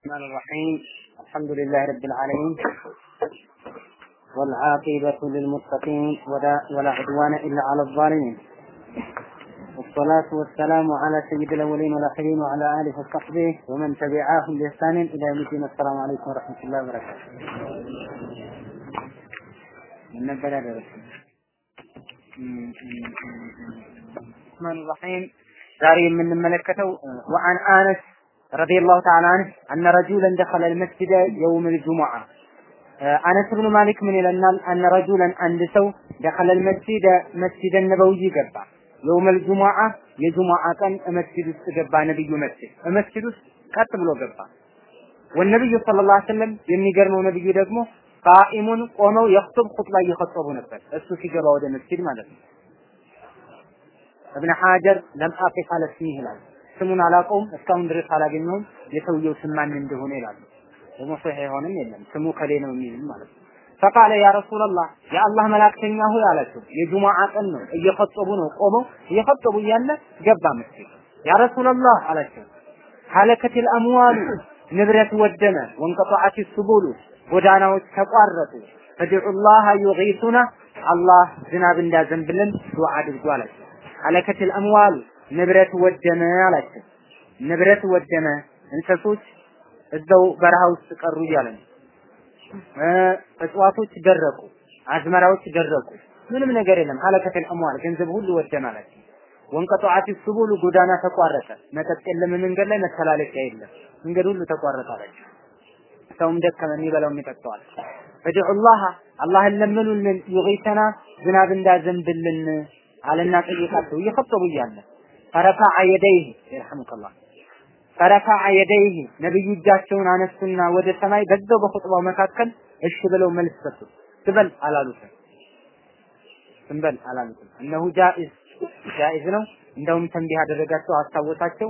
الرحمن الرحيم الحمد لله رب العالمين والعاقبة للمتقين ولا, ولا عدوان إلا على الظالمين والصلاة والسلام على سيد الأولين والآخرين وعلى آله وصحبه ومن تبعاهم بإحسان إلى يوم الدين السلام عليكم ورحمة الله وبركاته من نبدأ درسنا الرحمن الرحيم ዛሬ የምንመለከተው ወአን አነስ ረዲየላሁ ተዓላ አንሁ አነ ረጁለን ደኸለ አልመስጂደ የውም አልጁሙዓ አነስ ብኑ ማሊክ ምን ይለናል? አነ ረጁለን አንድ ሰው ደኸለ አልመስጂደ መስጂደ ነበዊ ገባ። የውም አልጁሙዓ የጁሙዓ ቀን መስጂድ ውስጥ ገባ። ነብዩ መስጂድ መስጂድ ውስጥ ቀጥ ብሎ ገባ። ወነብዩ ሰለላሁ ዐለይሂ ወሰለም የሚገርመው ነብዩ ደግሞ ቃኢሙን ቆመው የኽጡብ ኹጥባ እየኸጠቡ ነበር። እሱ ሲገባ ወደ መስጂድ ማለት ነው። እብነ ሐጀር ለም አቂፍ አለ ስሙን አላውቀውም እስካሁን ድረስ አላገኘውም። የሰውየው ስም ማን እንደሆነ ይላሉ። ደግሞ ሶሒህ አይሆንም የለም ስሙ ከሌ ነው የሚል ማለት ነው። ፈቃለ ያ ረሱላላህ የአላህ መላእክተኛ ሆይ አላቸው። የጁሙዓ ቀን ነው፣ እየፈጠቡ ነው። ቆመው እየፈጠቡ እያለ ገባ መስጊድ። ያ ረሱላላህ አላቸው። ሀለከቲል አምዋሉ ንብረት ወደመ፣ ወንቀጠዐት ሱቡሉ ጎዳናዎች ተቋረጡ። ፈድዑላህ ዩጊሱና አላህ ዝናብ እንዳዘንብልን ዱዓ አድርጉ አላቸው። ሀለከትል አምዋል ንብረት ወደመ አላቸው። ንብረት ወደመ፣ እንሰሶች እዛው በረሃ ውስጥ ቀሩ እያለ ነው። እጽዋቶች ደረቁ፣ አዝመራዎች ደረቁ፣ ምንም ነገር የለም። ሀለከትል አምዋል ገንዘብ ሁሉ ወደመ አላቸው። ወንቀጠዐት ሱቡሉ ጎዳና ተቋረጠ፣ መጠጥ የለም፣ መንገድ ላይ መተላለፊያ የለም፣ መንገድ ሁሉ ተቋረጠ አላቸው። ሰውም ደከመ፣ የሚበላው የሚጠጣዋል። ፈድዑላህ አላህን ለምኑልን ዩጊተና ዝናብ እንዳዘንብልን አለና ጠየቃቸው እየኸጠቡ እያለ ፈረፈዐ የደይህ ይርሐሙከላህ ፈረፈዐ የደይህ ነብዩ እጃቸውን አነሱና ወደ ሰማይ በዛው በኹጥባው መካከል እሺ ብለው መልስ ሰጡ። ትበል አላሉትም። ትንበል አላሉትም። እነሁ ጃኢዝ ጃኢዝ ነው። እንደውም ተንቢህ አደረጋቸው፣ አስታወሳቸው።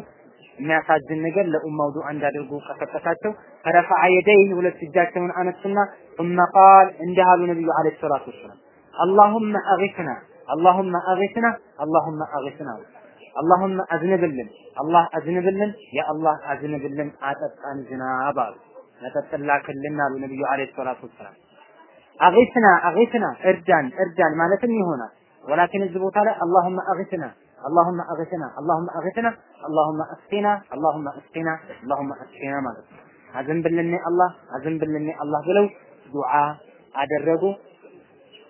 የሚያሳዝን ነገር ለኡማው ዱዓ እንዳደርጉ ቀሰቀሳቸው። ፈረፈዐ የደይህ ሁለት እጃቸውን አነሱና ثم قال እንዲህ አሉ ነብዩ አለይሂ ሰላቱ ወሰላም اللهم اغثنا اللهم اغثنا اللهم اغثنا اللهم አዝንብልን አላህ አዝንብልን ያ አላህ አዝንብልን አጠጣን ዝናብ አሉ መጠጥን ላክልን አሉ ነብዩ አለይሂ ሰላቱ ወሰላም አግስና አግስና እርዳን እርዳን ማለትም ይሆናል ወላኪን እዚህ ቦታ ላይ اللهم اغثنا اللهم اغثنا اللهم اغثنا اللهم اسقنا اللهم اسقنا اللهم اسقنا ማለት ነው አዝንብልን አላህ አዝንብልን አላህ ብለው ዱዓ አደረጉ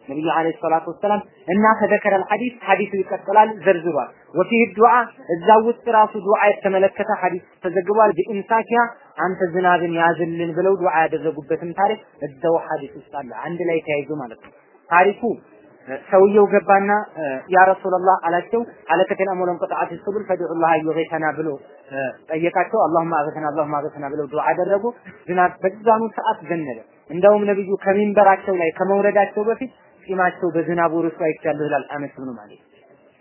ነብዩ አለይሂ ሰላቱ ወሰላም እና ተዘከረ الحديث ሐዲሱ ይቀጥላል ዘርዝሯል ወፊህ ዱዓ እዛው ውስጥ ራሱ ዱዓ የተመለከተ ሐዲስ ተዘግቧል በኢምሳኪያ አንተ ዝናብን ያዝልን ብለው ዱዓ ያደረጉበትም ታሪክ እዛው ሐዲስ ውስጥ አለ አንድ ላይ ተያይዞ ማለት ነው ታሪኩ ሰውየው ገባና ያ ረሱላህ አላቸው አለከተን አሞለን ቀጣዓት ሱብል ፈድዑላህ ይገይተና ብሎ ጠየቃቸው አላሁማ አገተና አላሁማ አገተና ብለው ዱዓ አደረጉ ዝናብ በዛኑ ሰዓት ዘነበ እንደውም ነብዩ ከሚንበራቸው ላይ ከመውረዳቸው በፊት ጺማቸው በዝናቡ ርሱ አይቻለሁ ይላል አነስ ብኑ ማሊክ።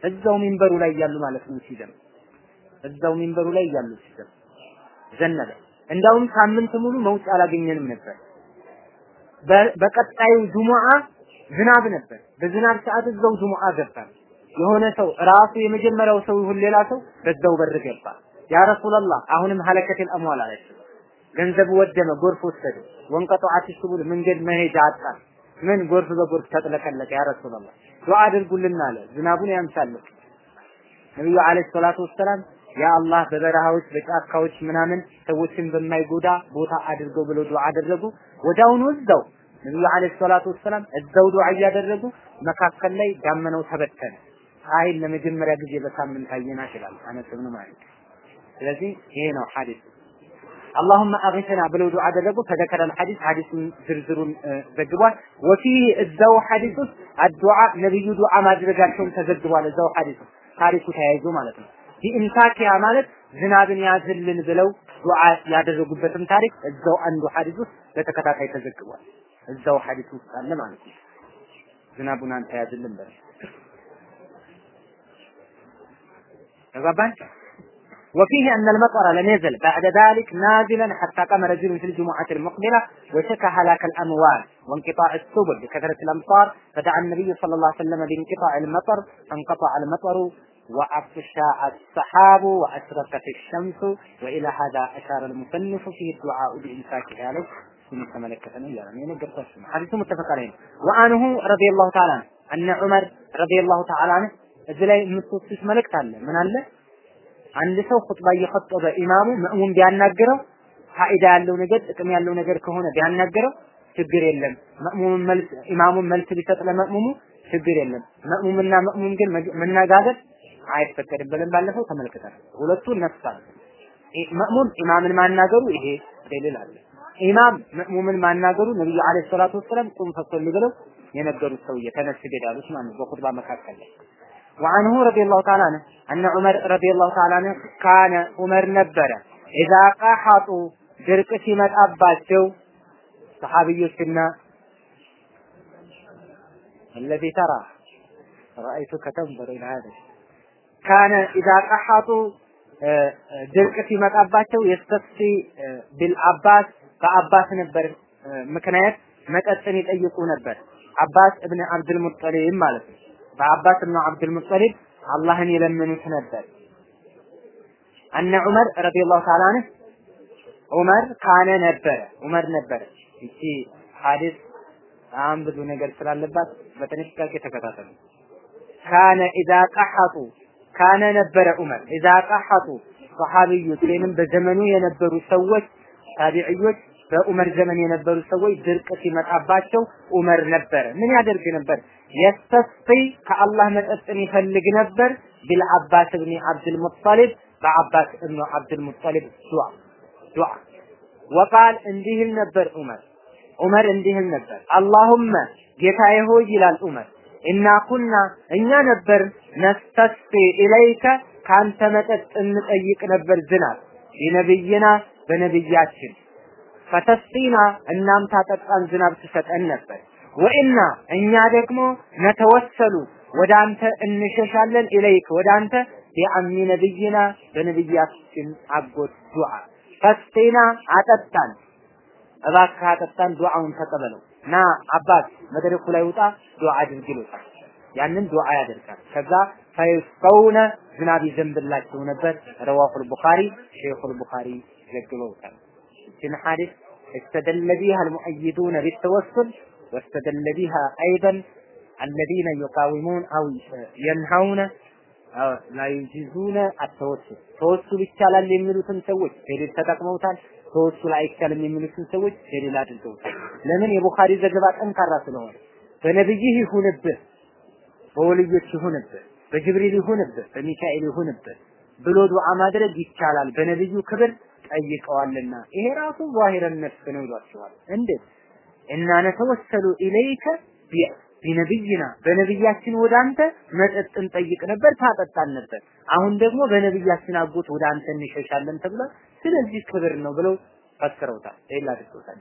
እዛው ሚንበሩ ላይ እያሉ ማለት ነው ሲዘም። እዛው ሚንበሩ ላይ እያሉ ሲዘም። ዘነበ። እንዳውም ሳምንት ሙሉ መውጫ አላገኘንም ነበር። በቀጣዩ ጁሙዓ ዝናብ ነበር። በዝናብ ሰዓት እዛው ጁሙዓ ገባ። የሆነ ሰው ራሱ የመጀመሪያው ሰው ይሁን ሌላ ሰው በዛው በር ገባ። ያ ረሱላህ አሁንም ሀለከቴል አምዋል አላቸው። ገንዘቡ ወደመ ጎርፍ ወሰደ። ወንቀጠዓት ሱቡል መንገድ መሄጃ አጣ ምን ጎርፍ በጎርፍ ተጥለቀለቀ? ያ ረሱላህ ዱዓ አድርጉልን አለ። ዝናቡን ያምሳልን ነብዩ አለይሂ ሰላቱ ወሰላም ያ አላህ በበረሃዎች በጫካዎች ምናምን ሰዎችን በማይጎዳ ቦታ አድርገው ብለው ዱዓ አደረጉ። ወዳውኑ እዛው ነብዩ አለይሂ ሰላቱ ወሰላም እዛው ዱዓ እያደረጉ መካከል ላይ ዳመናው ተበተነ። ፀሐይን ለመጀመሪያ ጊዜ በሳምንት አየናት ይላል አነስ ብኑ ማሊክ። ስለዚህ ይሄ ነው ሐዲስ አላሁመ አግስና ብለው ዱዓ አደረጉ። ተዘከረል ሐዲስ ሐዲሱን ዝርዝሩን ዘግቧል። ወፊህ እዛው ሐዲስ ውስጥ አዱዓ ነብዩ ዱዓ ማድረጋቸውን ተዘግቧል። እዛው ሐዲስ ውስጥ ታሪኩ ተያይዞ ማለት ነው። ቢኢምሳኪያ ማለት ዝናብን ያዝልን ብለው ዱዓ ያደረጉበትም ታሪክ እዛው አንዱ ሐዲስ ውስጥ በተከታታይ ተዘግቧል። እዛው ሐዲስ ውስጥ አለ ማለት ነው። ዝናቡን አንተ ያዝልን በለው ተግባባን። وفيه أن المطر لم يزل بعد ذلك نازلا حتى قام رجل في الجمعة المقبلة وشكى هلاك الأموال وانقطاع السبل بكثرة الأمطار فدعا النبي صلى الله عليه وسلم بانقطاع المطر فانقطع المطر وأفشاء السحاب وأشرقت الشمس وإلى هذا أشار المصنف فيه الدعاء بإمساكه عليه ስንመለከተን እያለ ነው የነገርኳችሁ ነው። ሐዲሱ ሙተፈቅ ዐለይሂ ነው። ወአንሁ ረዲየላሁ ተዓላ አነ ዑመር ረዲየላሁ ተዓላ አንሁ እዚህ ላይ የምትወስዱት መልእክት አለ። ምን አለ? አንድ ሰው ኹጥባ እየኸጠበ ኢማሙ መእሙም ቢያናግረው ፋኢዳ ያለው ነገር ጥቅም ያለው ነገር ከሆነ ቢያናግረው ችግር የለም። መእሙምን መልስ ኢማሙን መልስ ቢሰጥ ለመእሙሙ ችግር የለም። መእሙምና መእሙም ግን መነጋገር አይፈቀድም ብለን ባለፈው ተመልክተናል። ሁለቱ ነፍሳል። መእሙም ኢማምን ማናገሩ ይሄ ደሊል አለ። ኢማም መእሙምን ማናገሩ ነብዩ አለይሂ ሰላቱ ወሰለም ቁም ፈሰል ብለው የነገሩት ሰውዬ ተነስ ያሉት ማለት በኹጥባ መካከል ላይ وعنه رضي الله تعالى عنه أن عمر رضي الله تعالى عنه كان عمر ነበረ إذا قحطوا ድርቅ ሲመጣባቸው ሰሃቢዮችና الذي ترى رأيتك تنظر إلى هذا كان إذا قحطوا ድርቅ ሲመጣባቸው የስተፍሲ ቢልአባስ በአባስ ነበር ምክንያት መጠጥን ይጠይቁ ነበር። አባስ እብን አብዱል ሙጠሊብ ማለት ነው። በአባስ እብን አብዱል ሙጠሊብ አላህን የለመኑት ነበር። አነ ዑመር ረዲየላሁ ተዓላ አንሁ ዑመር ካነ ነበረ ዑመር ነበረ። እቺ ሐዲስ በጣም ብዙ ነገር ስላለባት በጥንቃቄ ተከታተሉ። ካነ ኢዛ ቀሐጡ ካነ ነበረ ዑመር ኢዛ ቀሐጡ ሰሃቢዮች ወይንም በዘመኑ የነበሩ ሰዎች ታቢዕዮች በዑመር ዘመን የነበሩ ሰዎች ድርቅ ሲመጣባቸው ዑመር ነበረ ምን ያደርግ ነበር? የስተስቂ ከአላህ መጠጥን ይፈልግ ነበር። ቢልአባስ እብኒ አብዱል ሙጠሊብ በአባስ እብኑ አብዱል ሙጠሊብ ዱዓ ወቃል እንዲህ ይል ነበር ዑመር ዑመር እንዲህ ይል ነበር አላሁመ ጌታዬ ሆይ ይላል ዑመር እና ኩና እኛ ነበር ነስተስቂ ኢለይከ ካንተ መጠጥ እንጠይቅ ነበር ዝናብ ቢነብይና በነብያችን ፈተስቂና እናም ታጠጣን ዝናብ ትሰጠን ነበር ወኢና እኛ ደግሞ ነተወሰሉ ወደ አንተ እንሸሻለን ኢለይክ ወደ አንተ ቢአሚ ነብይና በነብያችን አጎት ዱዓ ፈስቂና አጠጣን እባክህ አጠጣን ዱዓውን ተቀበለው ና አባት መድረኩ ላይ ውጣ ዱዓ አድርግ ይሉታል ያንን ዱዓ ያደርጋል ከዛ ፈይስቀውነ ዝናብ ይዘንብላቸው ነበር ረዋሁል ቡኻሪ ሼኹል ቡኻሪ ዘግበውታል ይህችን ሐዲስ استدل بها المؤيدون بالتوسل واستدل بها أيضا الذين يقاومون أو ينهون أو لا يجيزون التوسل توسل ይቻላል የሚሉትን ሰዎች ሄደል ተጠቅመውታል ተወሱል አይቻልም የሚሉትን ሰዎች ሄደል አድርገውታል ለምን የቡኻሪ ዘገባ ጠንካራ ስለሆነ በነብይህ ይሁንብህ በወልዮች ይሁንብህ በጅብሪል ይሁንብህ በሚካኤል ይሁንብህ ብሎ ዱዓ ማድረግ ይቻላል በነብዩ ክብር ጠይቀዋልና ይሄ ራሱ ዛሂረን ነፍስ ነው ይሏቸዋል እንዴት እና ነተወሰሉ ኢለይከ ቢነብይና በነብያችን ወደ አንተ መጠጥን ጠይቅ ነበር ታጠጣን ነበር አሁን ደግሞ በነብያችን አጎት ወደ አንተ እንሸሻለን ተብሏል ስለዚህ ክብር ነው ብለው ፈስረውታል ሌላ አድርገውታል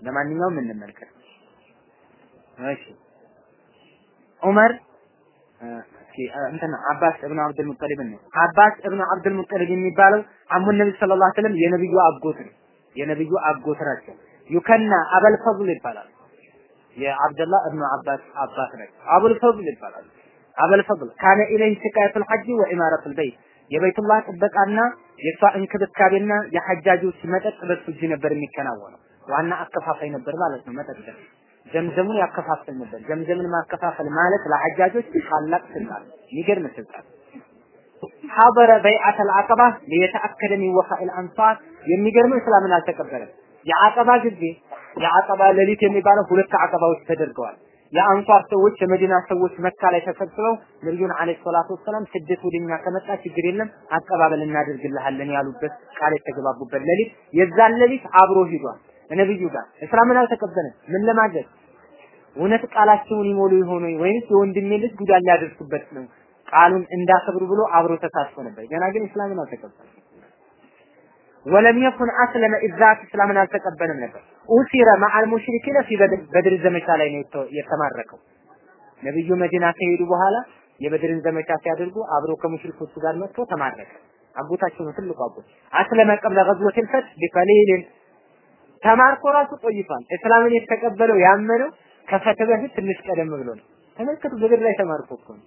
ለማንኛውም እንመልከት እሺ ዑመር እንትና አባስ እብኑ አብዱል ሙጠሊብ ነው። አባስ እብኑ አብዱል ሙጠሊብ የሚባለው አሙ ነብይ ሰለላሁ ዐለይሂ ወሰለም የነብዩ አጎት ነው። የነብዩ አጎት ናቸው። ዩከና አበል ፈዝል ይባላል። የአብደላ እብኑ አባስ አባት ነች። አቡል ፈዝል ይባላል። አበል ፈዝል ካነ ኢለይህ ሲቃየቱል ሐጅ ወኢማረቱል በይት የበይቱላህ ጥበቃና የእሷ እንክብካቤና የሐጃጆች መጠጥ በሱ እጅ ነበር የሚከናወነው። ዋና አከፋፋይ ነበር ማለት ነው። መጠጥ ዘምዘሙን ያከፋፈል ነበር። ዘምዘምን ማከፋፈል ማለት ለሐጃጆች ታላቅ ስልጣን፣ የሚገርም ስልጣን። ሐበረ በይዓተል አቀባ ሊየተአከደ ሚን ወፋኢል አንሳር የሚገርመው እስላምን አልተቀበለም። የዓቀባ ጊዜ የዓቀባ ሌሊት የሚባለው ሁለት ዓቀባዎች ተደርገዋል። የአንሷር ሰዎች የመዲና ሰዎች መካ ላይ ተሰብስበው ነብዩን አለይሂ ሰላቱ ወሰላም ስደት ወደኛ ከመጣ ችግር የለም አቀባበል እናደርግልሃለን ያሉበት ቃል የተገባቡበት ሌሊት የዛን ሌሊት አብሮ ሂዷል። ነብዩ ጋር እስላምን አልተቀበለም። ምን ለማድረግ እውነት ቃላቸውን ይሞሉ ይሆኑ ወይስ የወንድሜ ልጅ ጉዳት ሊያደርሱበት ነው ቃሉን እንዳከብሩ ብሎ አብሮ ተሳትፎ ነበር። ገና ግን እስላምን አልተቀበለም። ወለም የኩን አስለመ ኢዛት እስላምን አልተቀበለም ነበር። ኡሲረ መዓል ሙሽሪኪነ ፊ በድር ዘመቻ ላይ ነው የተማረከው። ነብዩ መዲና ከሄዱ በኋላ የበድርን ዘመቻ ሲያደርጉ አብሮ ከሙሽሪኮቹ ጋር መጥቶ ተማረከ። አጎታቸው ነው ትልቁ አጎት። አስለመ ቀብለ ገዝወቲል ፈትህ ቢቀሊልን ተማርኮ ራሱ ቆይቷል። እስላምን የተቀበለው ያመነው ከፈተ በፊት ትንሽ ቀደም ብሎ ነው። ተመልከቱ፣ በድር ላይ ተማርኮ እኮ ነው።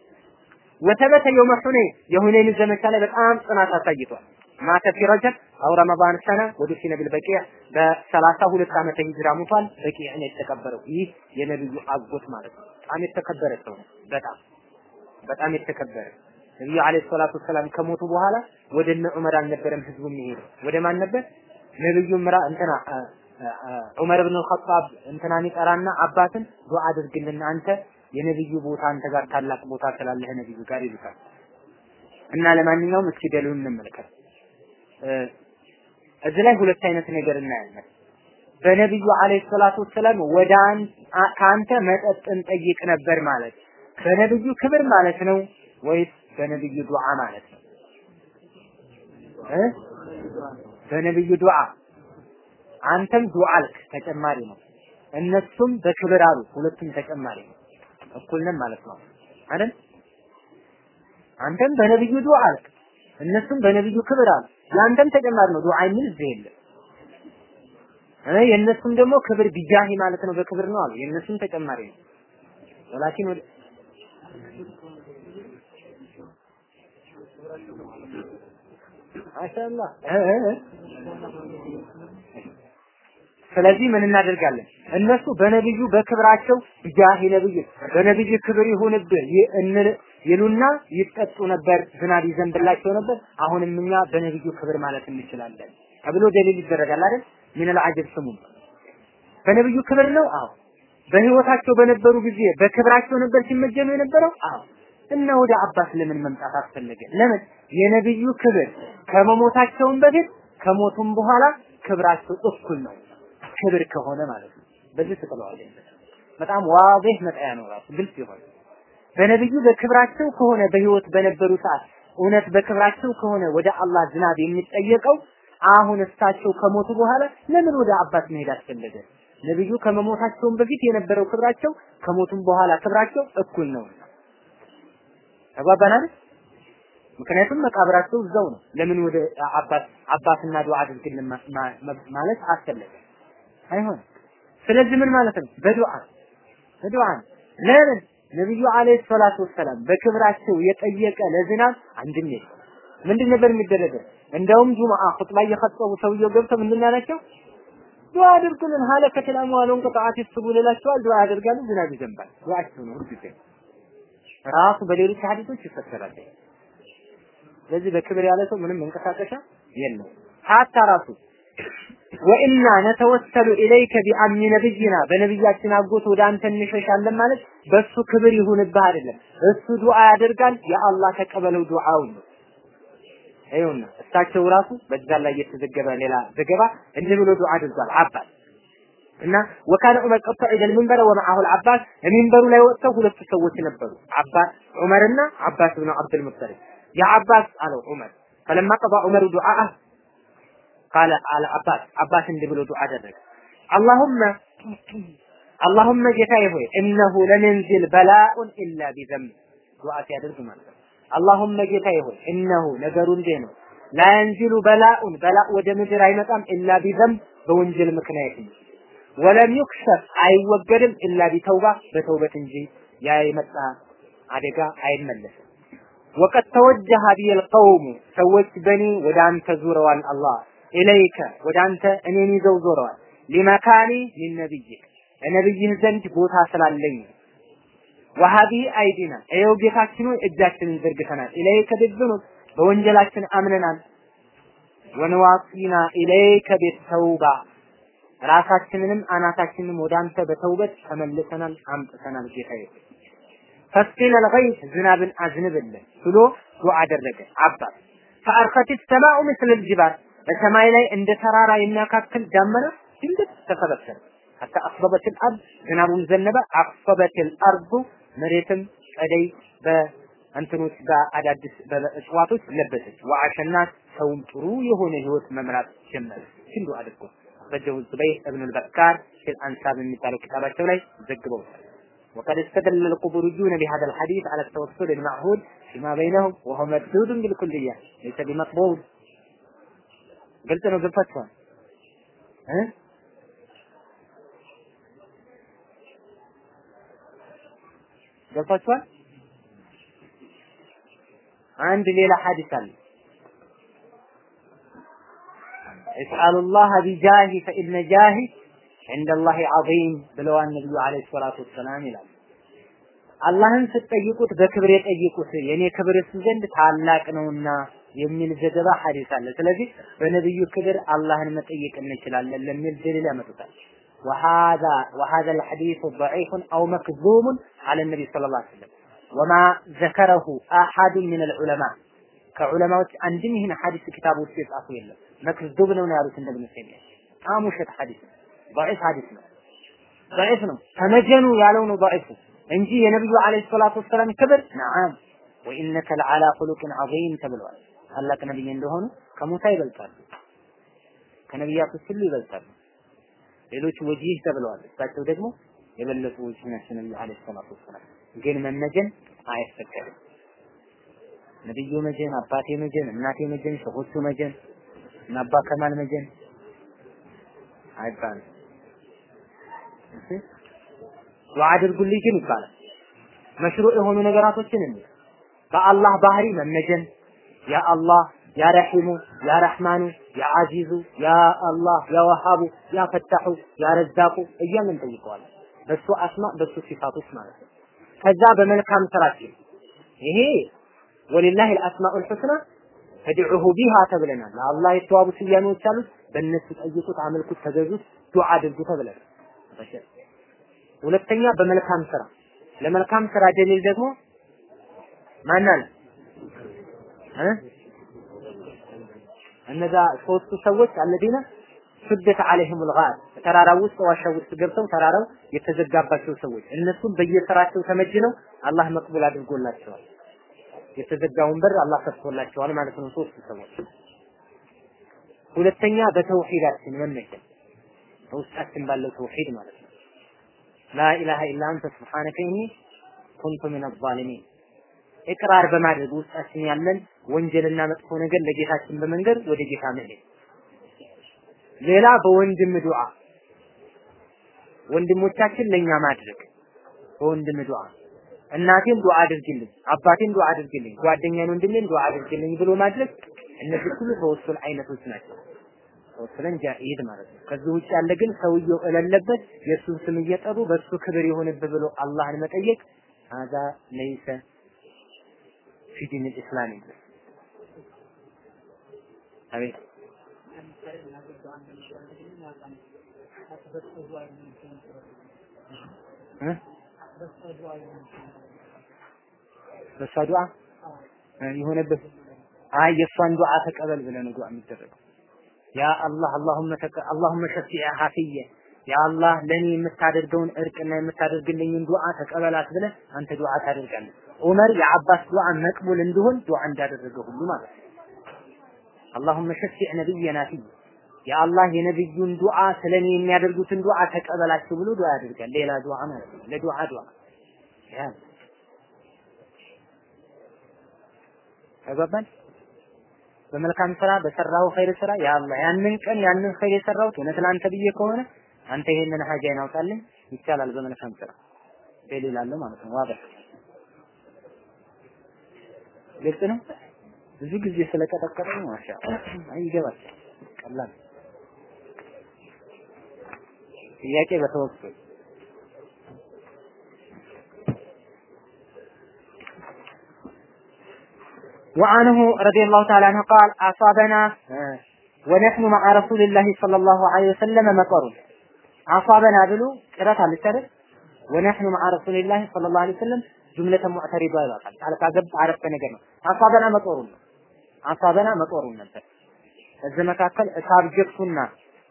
ወተበተ የውመ ሁነይን የሁነይን ዘመቻ ላይ በጣም ጽናት አሳይቷል። ማተ ፊ ረጀብ አው ረመዳን ሰነ ወዱፊነ ቢልበቂዕ በሰላሳ ሁለት ዓመተ ሂጅራ ሙቷል። በቂዕ ነው የተቀበረው። ይህ የነብዩ አጎት ማለት ነው። በጣም የተከበረ ሰው ነው። በጣም በጣም የተከበረ ነብዩ አለይሂ ሰላቱ ሰላም ከሞቱ በኋላ ወደ እነ ዑመር አልነበረም ህዝቡ የሚሄደው ወደ ማን ነበር? ነብዩ ምራ እንትና ዑመር ብን ኸጣብ እንትናን ይጠራና አባትን ዱዓ አድርግልን አንተ የነብዩ ቦታ አንተ ጋር ታላቅ ቦታ ስላለህ ነብዩ ጋር ይሉታል። እና ለማንኛውም እስኪ ደሉን እንመልከት። እዚህ ላይ ሁለት አይነት ነገር እናያለን። በነብዩ አለይሂ ሰላቱ ሰላም ወደ ከአንተ መጠጥን ጠይቅ ነበር ማለት በነብዩ ክብር ማለት ነው ወይስ በነብዩ ዱዓ ማለት ነው? እ በነብዩ ዱዓ አንተም ዱዓ አልክ ተጨማሪ ነው። እነሱም በክብር አሉ ሁለቱም ተጨማሪ ነው። እኩል ማለት ነው አይደል? አንተም በነብዩ ዱዓ አልክ እነሱም በነብዩ ክብር አሉ። ያንተም ተጨማሪ ነው። ዱዓ የሚል እዚህ የለም። የእነሱም ደግሞ ክብር ቢጃሂ ማለት ነው በክብር ነው አሉ። የእነሱም ተጨማሪ ነው። ወላኪን ወደ ስለዚህ ምን እናደርጋለን? እነሱ በነብዩ በክብራቸው ጃሂ ነብይ በነብዩ ክብር ይሁንብህ ይሉና ይጠጡ ነበር፣ ዝናብ ይዘንብላቸው ነበር። አሁንም እኛ በነብዩ ክብር ማለት እንችላለን ተብሎ ደሊል ይደረጋል አይደል? ምን አልዓጀብ ስሙ በነብዩ ክብር ነው። አዎ በህይወታቸው በነበሩ ጊዜ በክብራቸው ነበር ሲመጀኑ የነበረው። አዎ እና ወደ አባስ ለምን መምጣት አስፈለገ? ለምን የነብዩ ክብር ከመሞታቸውም በፊት ከሞቱም በኋላ ክብራቸው እኩል ነው። ክብር ከሆነ ማለት ነው። በዚህ ትጥለዋለህ። በጣም ዋضح መጣያ ነው ራሱ ግልጽ ይሆን በነብዩ በክብራቸው ከሆነ በህይወት በነበሩ ሰዓት እውነት በክብራቸው ከሆነ ወደ አላህ ዝናብ የሚጠየቀው አሁን እሳቸው ከሞቱ በኋላ ለምን ወደ አባት መሄድ አስፈለገ? ነብዩ ከመሞታቸውም በፊት የነበረው ክብራቸው ከሞቱም በኋላ ክብራቸው እኩል ነው። ተግባባናል? ምክንያቱም መቃብራቸው እዛው ነው። ለምን ወደ አባት አባትና ዱዓ አድርግልን ማለት አስፈለገ? አይሆንም። ስለዚህ ምን ማለት ነው? በዱዓ በዱዓ ለምን ነብዩ አለይሂ ሰላቱ ወሰላም በክብራቸው የጠየቀ ለዝናብ አንድም የለም። ምንድን ነበር የሚደረገው? እንደውም ጁምዓ ኹጥባ እየኸጠቡ ሰውየው ገብተው ምንድን ያላቸው? ዱዓ አድርጉልን ሀለከተል አምዋል ወንቀጣዓት ይስቡል ይላቸዋል። ዱዓ ያደርጋሉ፣ ዝናብ ይዘንባል። ዱዓቸው ነው ሁልጊዜ ራሱ በሌሎች ሐዲሶች ይፈሰራል። ስለዚህ በክብር ያለ ሰው ምንም መንቀሳቀሻ የለው። ሀታ ራሱ ወኢና ነተወሰሉ ኢለይከ ቢአሚ ነብይና በነብያችን አጎት ወደ አንተ እንሸሻለን ማለት በሱ ክብር ይሁንብህ አይደለም። እሱ ዱዓ ያደርጋል፣ የአላህ ተቀበለው ዱዓውን ነው። ይኸውና እሳቸው ራሱ በዛ ላይ የተዘገበ ሌላ ዘገባ እንዲህ ብሎ ዱዓ አድርጓል አባስ እና ወካነ ዑመር ቀጥቶ ኢደል ሚንበረ ወመዐሁ አልዓባስ ሚንበሩ ላይ ወጥተው ሁለቱ ሰዎች ነበሩ አባስ ዑመርና አባስ ብን አብዱል ሙጠሊብ ያ አባስ አለው ዑመር ፈለማ ቀዳ ዑመር ዱዓአ ቃለ አለ አባስ አባስ እንዲህ ብሎ ዱዓ አደረገ አላሁመ አላሁመ ጌታዬ ሆይ እነሁ ለንንዚል በላኡን ኢላ ቢዘንብ ዱዓ ሲያደርግ ማለት ነው አላሁመ ጌታዬ ሆይ እነሁ ነገሩ እንዲህ ነው ላየንዚሉ በላኡን በላእ ወደ ምድር አይመጣም ኢላ ቢዘንብ በወንጀል ምክንያት እንጂ ወለም ዩክሸፍ አይወገድም ኢላ ቢተውባ በተውበት እንጂ ያ የመጣ አደጋ አይመለስም ወቀድ ተወጀሀ ቢል ቀውሙ ሰዎች በኒ ወደ አንተ ዙረዋል ኢለይከ ወደ አንተ እኔን ይዘው ዞረዋል። ሊመካኒ ሚን ነቢይክ ነብይህ ዘንድ ቦታ ስላለኝ ወሀዲ አይዲና ይኸው ጌታችን እጃችንን ዘርግተናል። ኢለይከ ቢዝኑብ በወንጀላችን አምነናል። ወነዋሲና ኢለይከ ቢተውባ ራሳችንንም አናታችንንም ወደ አንተ በተውበት ተመልሰናል አምጥተናል ጌታዬ። ፈስቂና ልገይት ዝናብን አዝንብልን ብሎ ዱዓ አደረገ። አባት ፈአርከት ሰማኡ ምስል ልጅባር በሰማይ ላይ እንደ ተራራ የሚያካክል ዳመና ድንገት ተሰበሰበ حتى أصبت الأرض جناب مزنبة أصبت الأرض مريتم أدي بأنتنوس بأدادس بأسواتوس لبست وعش الناس سوم ترو يهون الهوت ممرات جمال كندو أدبكو أخرجه الزبيح ابن البكار في الأنساب المثال كتابة شولي زقبوك وقد استدل القبرجون بهذا الحديث على التوصل المعهود فيما بينهم وهو مردود بالكلية ليس بمطبوب قلت له ገብታችኋል እ ገብታችኋል አንድ ሌላ ሐዲስ አለ እስአሉላህ ቢጃሂ ፈኢነ ጃሂ ዐንደላሂ ዐዚም ብለዋል ነብዩ አለይሂ ሰላቱ ወሰላም ይላል። አላህን ስትጠይቁት በክብር የጠይቁት የኔ ክብር እሱ ዘንድ ታላቅ ነውና የሚል ዘገባ ሐዲስ አለ። ስለዚህ በነብዩ ክብር አላህን መጠየቅ እንችላለን ለሚል ደሊል ያመጡታል። وهذا وهذا الحديث ضعيف أو مكذوب على النبي صلى الله عليه وسلم وما ذكره أحد من العلماء ከዑለማዎች አንድም ይህን ሐዲስ ኪታብ ውስጥ የጻፉ የለም። መክዙብ ነው ነው ያሉት እንደ ኢብኑ ተይሚያ በጣም ውሸት ሐዲስ ነው። ضعيف ሐዲስ ነው። ضعيف ነው። ተመጀኑ ያለው ነው ضعيف እንጂ የነብዩ አለይሂ ሰላቱ ወሰላም ክብር ነዓም ወኢነከ ለዓላ ኹሉቅን ዐዚም ተብለዋል። ታላቅ ነብይ እንደሆኑ ከሙሳ ይበልጣሉ። ከነቢያቶች ሁሉ ይበልጣሉ። ሌሎች ወጂህ ተብለዋል። እሳቸው ደግሞ የበለጡ ወጂህ ናቸው። ነብዩ አለይሂ ሰላቱ ወሰላም ግን መመጀን አይፈቀድም። ነብዩ መጀን፣ አባቴ መጀን፣ እናቴ መጀን፣ ሸሆቹ መጀን እና አባ ከማል መጀን አይባልም። ዱዓ አድርጉልኝ ግን ይባላል። መሽሩዕ የሆኑ ነገራቶችን እንዴ በአላህ ባህሪ መመጀን ያ አላህ ያ ረሒሙ ያ ረሕማኑ ያ አዚዙ ያ አላህ ያ ወሃቡ ያ ፈታሑ ያ ረዛቁ እያልን እንጠይቀዋለን። በሱ አስማ በሱ ሲፋቶች ማለት ነው። ከዛ በመልካም ስራችን ይሄ ወሊላሂ አልአስማኡል ሑስና ፈድዑሁ ቢሃ ተብለናል። ለአላህ የተዋቡ ስያሜዎች አሉት። በእነሱ ጠይቁት፣ አምልኩት፣ ተገዙት፣ ዱዓ አድርጉ ተብለናል። ሁለተኛ በመልካም ስራ ለመልካም ስራ ደሊል ደግሞ ማን እነዛ ሶስቱ ሰዎች አለዲና ስደት አለይሂም ልጋር ተራራው ውስጥ ዋሻ ውስጥ ገብተው ተራራው የተዘጋባቸው ሰዎች እነሱም በየስራቸው ተመጅነው አላህ መቅቡል አድርጎላቸዋል። የተዘጋውን በር አላህ ከፍቶላቸዋል ማለት ነው። ሶስቱ ሰዎች ሁለተኛ በተውሂዳችን መመጀን በውስጣችን ባለው ተውሂድ ማለት ነው። ላኢላሃ ኢላ አንተ ሱብሓነከ ኢኒ ኩንቱ ሚነ ዛሊሚን ኢቅራር በማድረግ ውስጣችን ያለን ወንጀልና መጥፎ ነገር ለጌታችን በመንገር ወደ ጌታ መሄድ። ሌላ በወንድም ዱዓ ወንድሞቻችን ለኛ ማድረግ በወንድም ዱዓ እናቴን ዱዓ አድርግልኝ፣ አባቴን ዱዓ አድርግልኝ፣ ጓደኛዬን ወንድሜን ዱዓ አድርግልኝ ብሎ ማድረግ እነዚህ ሁሉ ተወሱል አይነቶች ናቸው። ተወሱለን ጃኢዝ ማለት ነው። ከዚህ ውጭ ያለ ግን ሰውየው እለለበት የእሱን ስም እየጠሩ በእሱ ክብር የሆነብህ ብሎ አላህን መጠየቅ ሀዛ ለይሰ ፊ ዲን ልእስላም ይላል። አቤት በሷ ዱዓ የሆነበት አይ የሷን ዱዓ ተቀበል ብለህ ነው ዱዓ የሚደረገው። ያ አላህ አላሁመ አላሁመ ሸፊዐ ሐፊየ ያ አላህ ለኔ የምታደርገውን እርቅና የምታደርግልኝን ዱዓ ተቀበላት ብለህ አንተ ዱዓ ታደርጋለህ። ዑመር የአባስ ዱዓ መቅቡል እንዲሆን ዱዓ እንዳደረገ ሁሉ ማለት ነው። አላሁመ ሸፊዕ ነቢየና ፊ ያ አላህ የነብዩን ዱዓ ስለኔ የሚያደርጉትን ዱዓ ተቀበላቸው ብሎ ዱዓ ያደርጋል። ሌላ ዱዓ ማለት ነው። ለዱዓ ዱዓ ያ ተገባን በመልካም ስራ በሰራው ኸይር ስራ ያ ያንን ቀን ያንን ኸይር የሰራሁት እውነት ለአንተ ብዬ ከሆነ አንተ ይሄንን ሀጃዬን አውጣልኝ ይቻላል። በመልካም ስራ ደሊል አለ ማለት ነው። ዋበ ግልጽ ነው። ብዙ ጊዜ ስለቀጠቀጠ ነው። ማሻ አይ ይገባል። ቀላል ጥያቄ በተወሰነ وعنه رضي الله تعالى عنه قال أصابنا ونحن مع رسول الله صلى الله عليه وسلم مطر أصابنا بلو قرأت على السرد ونحن مع رسول الله صلى الله عليه وسلم جملة معترضة ይላል على ካገብ አረፍተ ነገር ነው አሳበና መጦሩ ነው አሳበና መጦሩ ነበር። እዚህ መካከል ሳብጀክቱና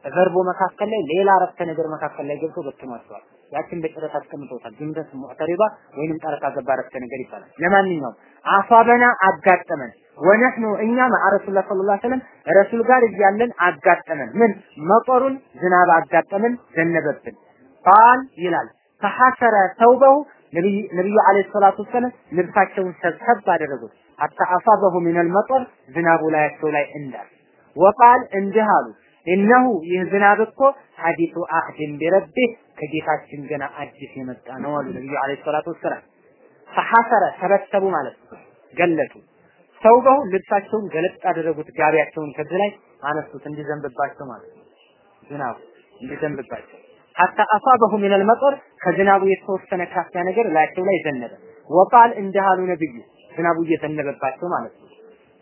ቨርቦ መካከል ላይ ሌላ አረፍተ ነገር መካከል ላይ ገብቶ በትኗቸዋል ያችን በጭረት አስቀምጠውታል ጅምረት ሙዕተሪባ ወይንም ጠረካ ገባ አረፍተ ነገር ይባላል። ለማንኛውም አሳበና አጋጠመን። ወነህኑ እኛ መዓ ረሱላህ ሰለላሁ ዐለይሂ ወሰለም ረሱል ጋር እያለን አጋጠመን። ምን? መጦሩን ዝናብ አጋጠመን ዘነበብን። ቃል ይላል ተሐሰረ ተውበው ነብዩ አለይሂ ሰላቱ ወሰለም ልብሳቸውን ሰብሰብ አደረጉት ሐታ አሳበሁ ሚነል መጦር ዝናቡ ላያቸው ላይ እንዳል ወቃል እንዲህ አሉ እነሁ ይህ ዝናብ እኮ ሐዲሱ አህድን ቢረቢህ ከጌታችን ገና አዲስ የመጣ ነው አሉ ነብዩ አለይሂ ሰላቱ ወሰላም። ፈሐሰረ ሰበሰቡ ማለት ነው ገለጡ። ሰውበው ልብሳቸውን ገለጥ አደረጉት፣ ጋቢያቸውን ከዚህ ላይ አነሱት እንዲዘንብባቸው ማለት ነው። ዝናቡ እንዲዘንብባቸው ሐታ አሳበሁ ሚነል መጠር ከዝናቡ የተወሰነ ካፊያ ነገር ላያቸው ላይ ዘነበ። ወቃል እንዲህ አሉ ነብዩ ዝናቡ እየዘነበባቸው ማለት ነው።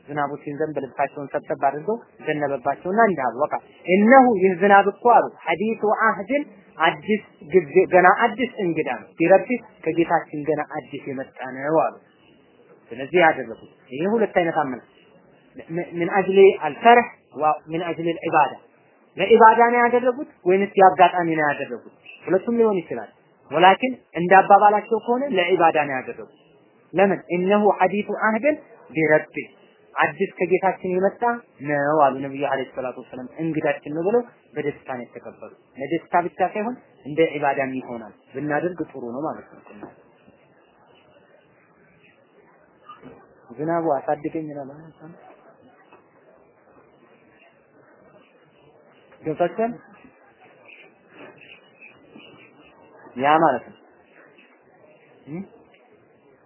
ዝናቡ ሲዘንብ ልብሳቸውን ሰብሰብ አድርገው ዘነበባቸውና እንዲህ አሉ ወቃል እነሁ ይህ ዝናብ እኮ አሉ ሐዲሱ አህድን አዲስ ጊዜ ገና አዲስ እንግዳ ነው። ቢረቢ ከጌታችን ገና አዲስ የመጣ ነው አሉ። ስለዚህ ያደረጉት ይሄ ሁለት አይነት አመለ ምን አጅሊ አልፈርህ ወምን አጅሊ አልዒባዳ ለኢባዳ ነው ያደረጉት ወይንስ የአጋጣሚ ነው ያደረጉት? ሁለቱም ሊሆን ይችላል። ወላኪን እንደ አባባላቸው ከሆነ ለኢባዳ ነው ያደረጉት። ለምን እነሁ ሐዲሱ አህድን ቢረቢ አዲስ ከጌታችን የመጣ ነው አሉ ነብዩ አለይሂ ሰላቱ ወሰለም። እንግዳችን ነው ብለው በደስታ ነው የተቀበሉ። ለደስታ ብቻ ሳይሆን እንደ ኢባዳም ይሆናል ብናደርግ ጥሩ ነው ማለት ነው። ዝናቡ አሳድገኝ ይላል። ገብታችኋል? ያ ማለት ነው።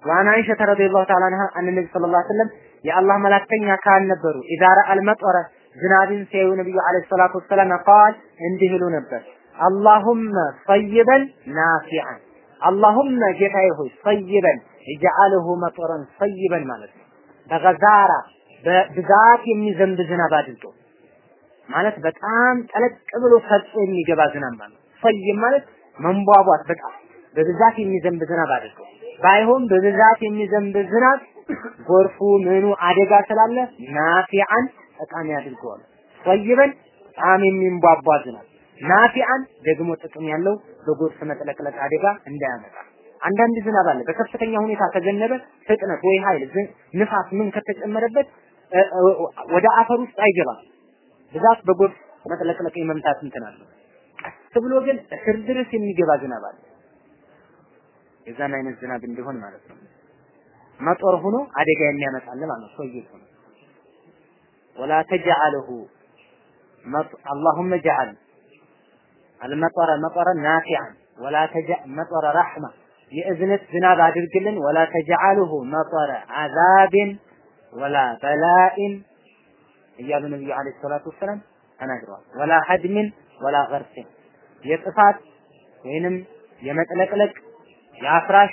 وعن عائشة رضي الله تعالى عنها أن النبي صلى الله عليه وسلم የአላህ መላእክተኛ كان ነበሩ إذا رأى المطر ዝናብን ሲያዩ ነብዩ عليه الصلاة والسلام قال እንዲህ ይሉ ነበር اللهم صيبا نافعا አላሁመ ጌታዬ ሆይ ጠይበን እጅዐልሁ መጦረን ጠይበን ማለት ነው በገዛራ በብዛት የሚዘንብ ዝናብ አድርጎ ማለት በጣም ጠለቅ ብሎ ፈጥኖ የሚገባ ዝናብ ማለት ጠይብ ማለት መንቧቧት በጣም በብዛት የሚዘንብ ዝናብ አድርገው ባይሆን በብዛት የሚዘንብ ዝናብ ጎርፉ ምኑ አደጋ ስላለ ናፊዓን ጠቃሚ አድርገዋል። ጠይበን በጣም የሚንቧቧ ዝናብ ናፊዓን ደግሞ ጥቅም ያለው በጎርፍ መጥለቅለቅ አደጋ እንዳያመጣ። አንዳንድ ዝናብ አለ በከፍተኛ ሁኔታ ከዘነበ ፍጥነት ወይ ኃይል ንፋስ ምን ከተጨመረበት ወደ አፈር ውስጥ አይገባም። ብዛት በጎርፍ መጥለቅለቅ የመምታት እንትን አለው። ቀስ ብሎ ግን እስር ድረስ የሚገባ ዝናብ አለ። የዛን አይነት ዝናብ እንዲሆን ማለት ነው። መጦር ሆኖ አደጋ የሚያመጣል ማለት ነው። ሰይፍ ሆኖ። ወላ ተጀዐለሁ اللهم اجعل المطر مطرا نافعا ولا تجعل مطر رحمه የእዝነት ዝናብ አድርግልን። ወላ ተጀዐልሁ መጠረ አዛብን። ወላ በላኢን እያሉ ነቢዩ ዓለይሂ ሰላቱ ወሰላም ተናግረዋል። ወላ ሀድምን ወላ ገርሲን። የጥፋት ወይንም የመጥለቅለቅ የአፍራሽ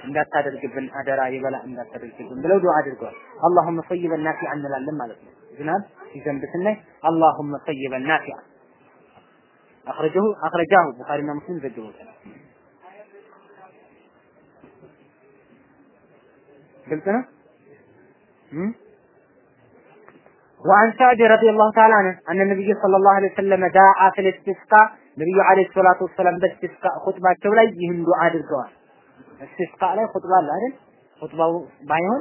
እንዳታደርግብን አደራ ይበላ እንዳታደርግብን ብለው ዱዓ አድርገዋል። አላሁመ ሰይበን ናፊዓ እንላለን ማለት ነው። ዝናብ ሲዘንብ ስናይ አላሁመ ሰይበን ናፊዓ አኽረጀሁ አኽረጃሁ ቡኻሪና ሙስሊም ዘግበውታል። ግልጽ ነው። وعن سعد رضي الله تعالى عنه أن النبي صلى الله عليه وسلم دعا في الاستسقاء نبي عليه الصلاة والسلام باستسقاء خطبة كولا يهندو እስቲስቃ ላይ ኹጥባ አለ አይደል? ኹጥባው ባይሆን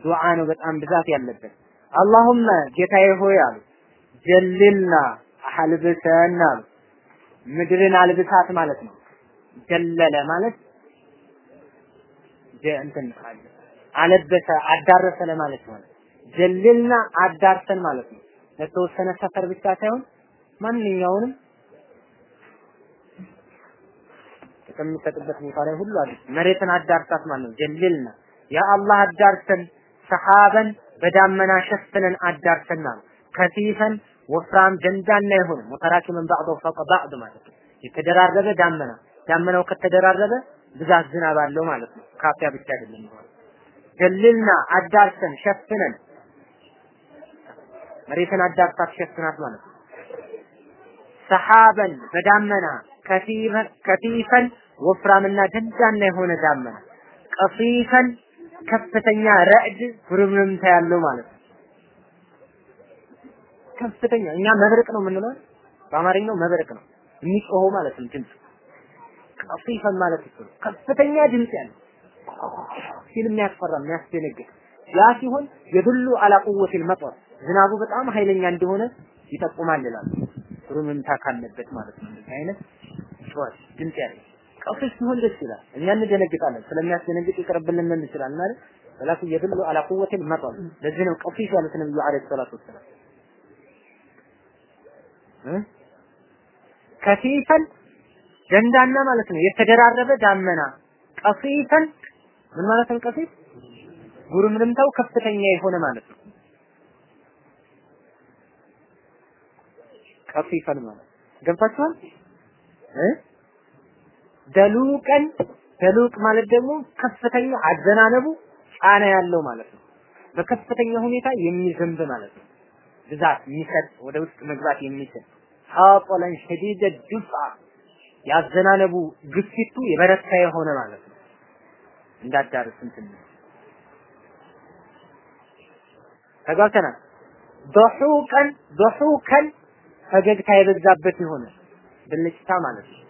ዱዓ ነው በጣም ብዛት ያለበት። አላሁመ ጌታዬ ሆይ አሉ ጀልልና አልብሰን አሉ ምድርን አልብሳት ማለት ነው። ጀለለ ማለት እንትን አለበሰ አዳረሰ ለማለት ነው። ጀልልና አዳርሰን ማለት ነው። ለተወሰነ ሰፈር ብቻ ሳይሆን ማንኛውንም ከሚሰጥበት ቦታ ላይ ሁሉ አለ። መሬትን አዳርሳት ማለት ነው። ጀልልና ያ አላህ አዳርሰን፣ ሰሐበን በዳመና ሸፍነን አዳርሰና ከፊፈን ወፍራም ደንዳና የሆነ ሙተራኪምን ባዕደው ፈውቀ ባዕድ ማለት ነው። የተደራረበ ዳመና ዳመናው ከተደራረበ ብዛት ዝናብ አለው ማለት ነው። ካፊያ ብቻ አይደለም ጀልልና አዳርሰን ሸፍነን መሬትን አዳርሳት ሸፍናት ማለት ነው። ሰሐበን በዳመና ከፊፈን ወፍራምና ደንዳና የሆነ ዳመና ቀፊፈን ከፍተኛ ረዕድ ጉርምርምታ ያለው ማለት ነው። ከፍተኛ እኛ መብረቅ ነው የምንለው በአማርኛው መብረቅ ነው የሚጮኸው ማለት ነው ድምፅ ቀፊፈን ማለት እሱ ከፍተኛ ድምፅ ያለው ሲል የሚያስፈራ የሚያስደነግጥ ያ ሲሆን የዱሉ አላ ቁወቲል መጠር ዝናቡ በጣም ኃይለኛ እንደሆነ ይጠቁማል ይላሉ። ሩምምታ ካለበት ማለት ነው። አይነት ጩኸት ድምፅ ያለው ቀውስ ሲሆን ደስ ይላል። እኛ እንደነግጣለን። ስለሚያስደነግጥ ይቀርብልን ምን እንችላለን አይደል? ሰላቱ የድሉ አላ ቁወቲል መጠር ለዚህ ነው ቀፊፍ ያሉት ነብዩ አለይሂ ሰላቱ ወሰላም። ከፊፈን ደንዳና ማለት ነው። የተደራረበ ዳመና። ቀፊፈን ምን ማለት ነው? ቀፊፍ ጉርምርምታው ከፍተኛ የሆነ ማለት ነው። ከፊፈን ማለት ገብታችኋል? እ ደሉቀን ደሉቅ ማለት ደግሞ ከፍተኛ አዘናነቡ ጫና ያለው ማለት ነው። በከፍተኛ ሁኔታ የሚዘንብ ማለት ነው። ብዛት የሚሰጥ ወደ ውስጥ መግባት የሚችል ሐቆለን ሸዲደ ዱፍአ ያዘናነቡ ግፊቱ የበረታ የሆነ ማለት ነው። እንዳዳርስ እንትን ተጋብተናል። ضحوكን ضحوكን ፈገግታ የበዛበት የሆነ ብልጭታ ማለት ነው።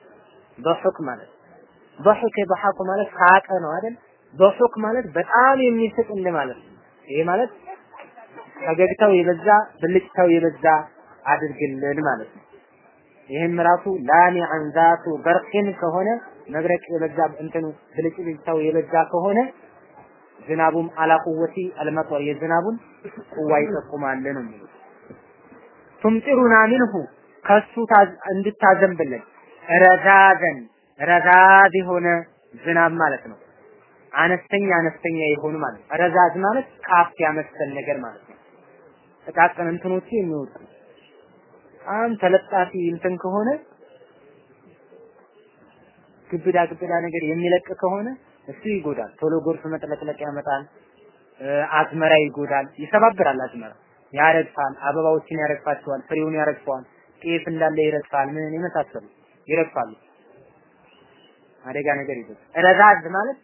በሑክ ማለት በሑክ የበሐቁ ማለት ሳቀ ነው አይደል? በሑክ ማለት በጣም የሚስቅ እንደ ማለት ነው። ይሄ ማለት ፈገግታው የበዛ ብልጭታው የበዛ አድርግልን ማለት ነው። ይህም ራሱ ላኒ አንዛቱ በርቅን ከሆነ መብረቅ የበዛ እንትኑ ብልጭልጭታው የበዛ ከሆነ ዝናቡም አላቁወቲ አልመጦር የዝናቡን ቁዋ ይጠቁማል ነው የሚሉት ቱምጢሩና ሚንሁ ከሱ እንድታዘንብልን ረዛዘን ረዛዝ የሆነ ዝናብ ማለት ነው። አነስተኛ አነስተኛ የሆኑ ማለት ነው። ረዛዝ ማለት ካፊያ መሰል ነገር ማለት ነው። ጥቃቅን እንትኖቹ የሚወጡ በጣም ተለጣፊ እንትን ከሆነ ግብዳ ግብዳ ነገር የሚለቅ ከሆነ እሱ ይጎዳል። ቶሎ ጎርፍ መጥለቅለቅ ያመጣል። አዝመራ ይጎዳል፣ ይሰባብራል። አዝመራ ያረግፋል፣ አበባዎችን ያረግፋቸዋል፣ ፍሬውን ያረግፈዋል፣ ጤፍ እንዳለ ይረግፋል። ምን የመሳሰሉ ይረግፋሉ። አደጋ ነገር ይዘ ረዛዝ ማለት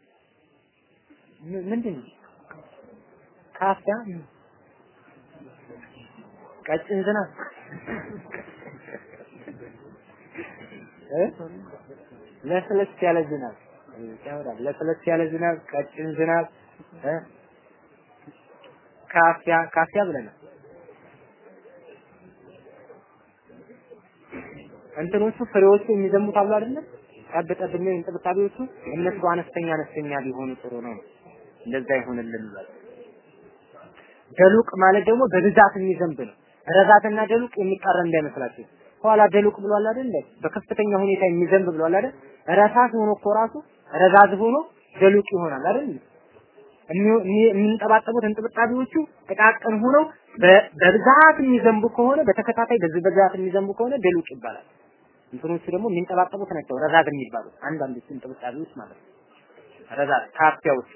ምንድን ነው? ካፊያ ቀጭን ዝናብ ለስለስ ያለ ዝናብ ያወራል። ለስለስ ያለ ዝናብ፣ ቀጭን ዝናብ፣ ካፊያ ካፊያ ብለናል። እንትኖቹ ፍሬዎቹ የሚዘሙት አሉ አይደለም? ጠብ ጠብ የሚል እንጥብጣቢዎቹ እነሱ አነስተኛ አነስተኛ ቢሆኑ ጥሩ ነው። እንደዛ ይሆንልን ደሉቅ ማለት ደግሞ በብዛት የሚዘንብ ነው። ረዛትና ደሉቅ የሚቃረን እንዳይመስላችሁ። ኋላ ደሉቅ ብሏል አይደል? በከፍተኛ ሁኔታ የሚዘንብ ብሏል አይደል? ረሳት ሆኖ እኮ ራሱ ረዛዝ ሆኖ ደሉቅ ይሆናል አይደል? የሚንጠባጠቡት እንጥብጣቢዎቹ ጥቃቅን ሆነው በብዛት የሚዘንቡ ከሆነ በተከታታይ በዚህ በብዛት የሚዘንቡ ከሆነ ደሉቅ ይባላል። እንትኖቹ ደግሞ የሚንጠባጠቡት ናቸው ረዛዝ የሚባሉት አንዳንዶቹ እንጥብጣቢዎች ማለት ነው። ረዛዝ ካፊያዎች